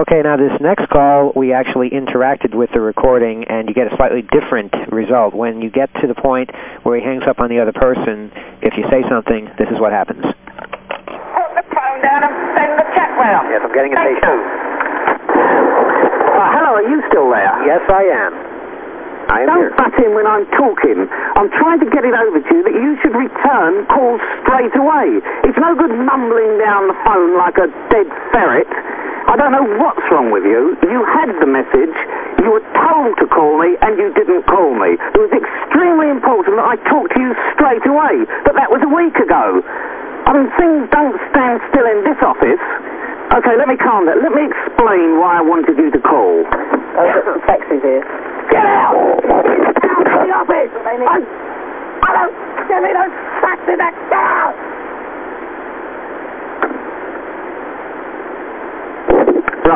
Okay, now this next call, we actually interacted with the recording, and you get a slightly different result. When you get to the point where he hangs up on the other person, if you say something, this is what happens. Put the phone down and send the check round. Yes, I'm getting a Thank tape. you. Uh, hello, are you still there? Yes, I am. I am Don't here. butt in when I'm talking. I'm trying to get it over to you that you should return calls straight away. It's no good mumbling down the phone like a dead ferret. I don't know what's wrong with you. You had the message, you were told to call me, and you didn't call me. It was extremely important that I talk to you straight away, but that was a week ago. I mean, things don't stand still in this office. Okay, let me calm down. Let me explain why I wanted you to call. Oh, taxi's here. Get out! Get Out of the office! I, I don't... Give me those in that... Get out!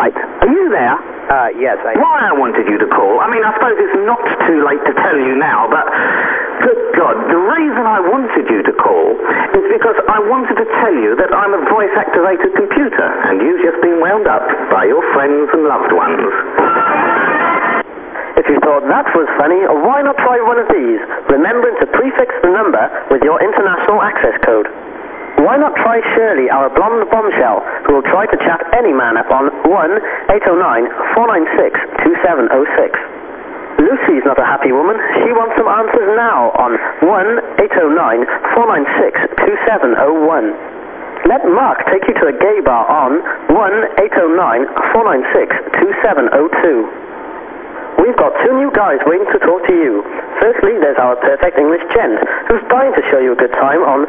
Right. Are you there? Uh, yes, I Why I wanted you to call, I mean, I suppose it's not too late to tell you now, but good God, the reason I wanted you to call is because I wanted to tell you that I'm a voice-activated computer, and you've just been wound up by your friends and loved ones. If you thought that was funny, why not try one of these? Remembering to prefix the number with your international access code. Why not try Shirley, our blonde bombshell, who will try to chat any man up on 1-809-496-2706. Lucy's not a happy woman. She wants some answers now on 1-809-496-2701. Let Mark take you to a gay bar on 1-809-496-2702. Got two new guys waiting to talk to you. Firstly, there's our perfect English gent, who's dying to show you a good time on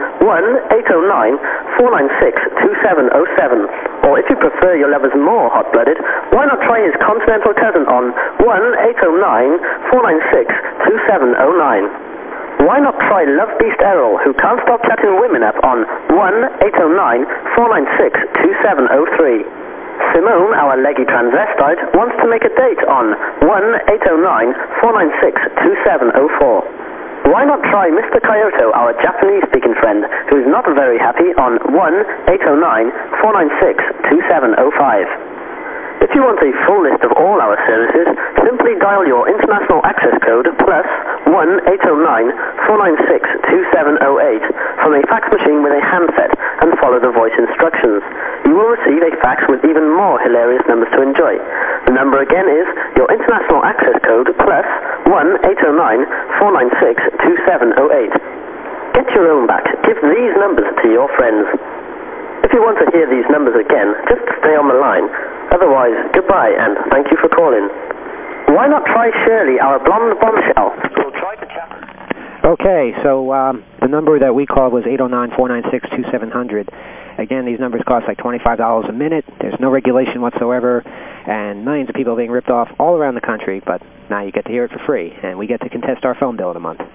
1-809-496-2707. Or if you prefer your lovers more hot-blooded, why not try his continental cousin on 1-809-496-2709. Why not try Love Beast Errol, who can't stop chatting women up on 1-809-496-2703. Simone, our leggy transvestite, wants to make a date on 1-809-496-2704. Why not try Mr. Kyoto, our Japanese-speaking friend, who is not very happy on 1-809-496-2705. If you want a full list of all our services, simply dial your international access code plus 1-809-496-2708 from a fax machine with a handset and follow the voice instructions. You will receive a with even more hilarious numbers to enjoy. The number again is your international access code plus 1-809-496-2708. Get your own back. Give these numbers to your friends. If you want to hear these numbers again, just stay on the line. Otherwise, goodbye and thank you for calling. Why not try Shirley, our blonde bombshell? We'll try to. Okay, so um, the number that we called was 809-496-2700. Again, these numbers cost like $25 a minute. There's no regulation whatsoever, and millions of people are being ripped off all around the country, but now you get to hear it for free, and we get to contest our phone bill in a month.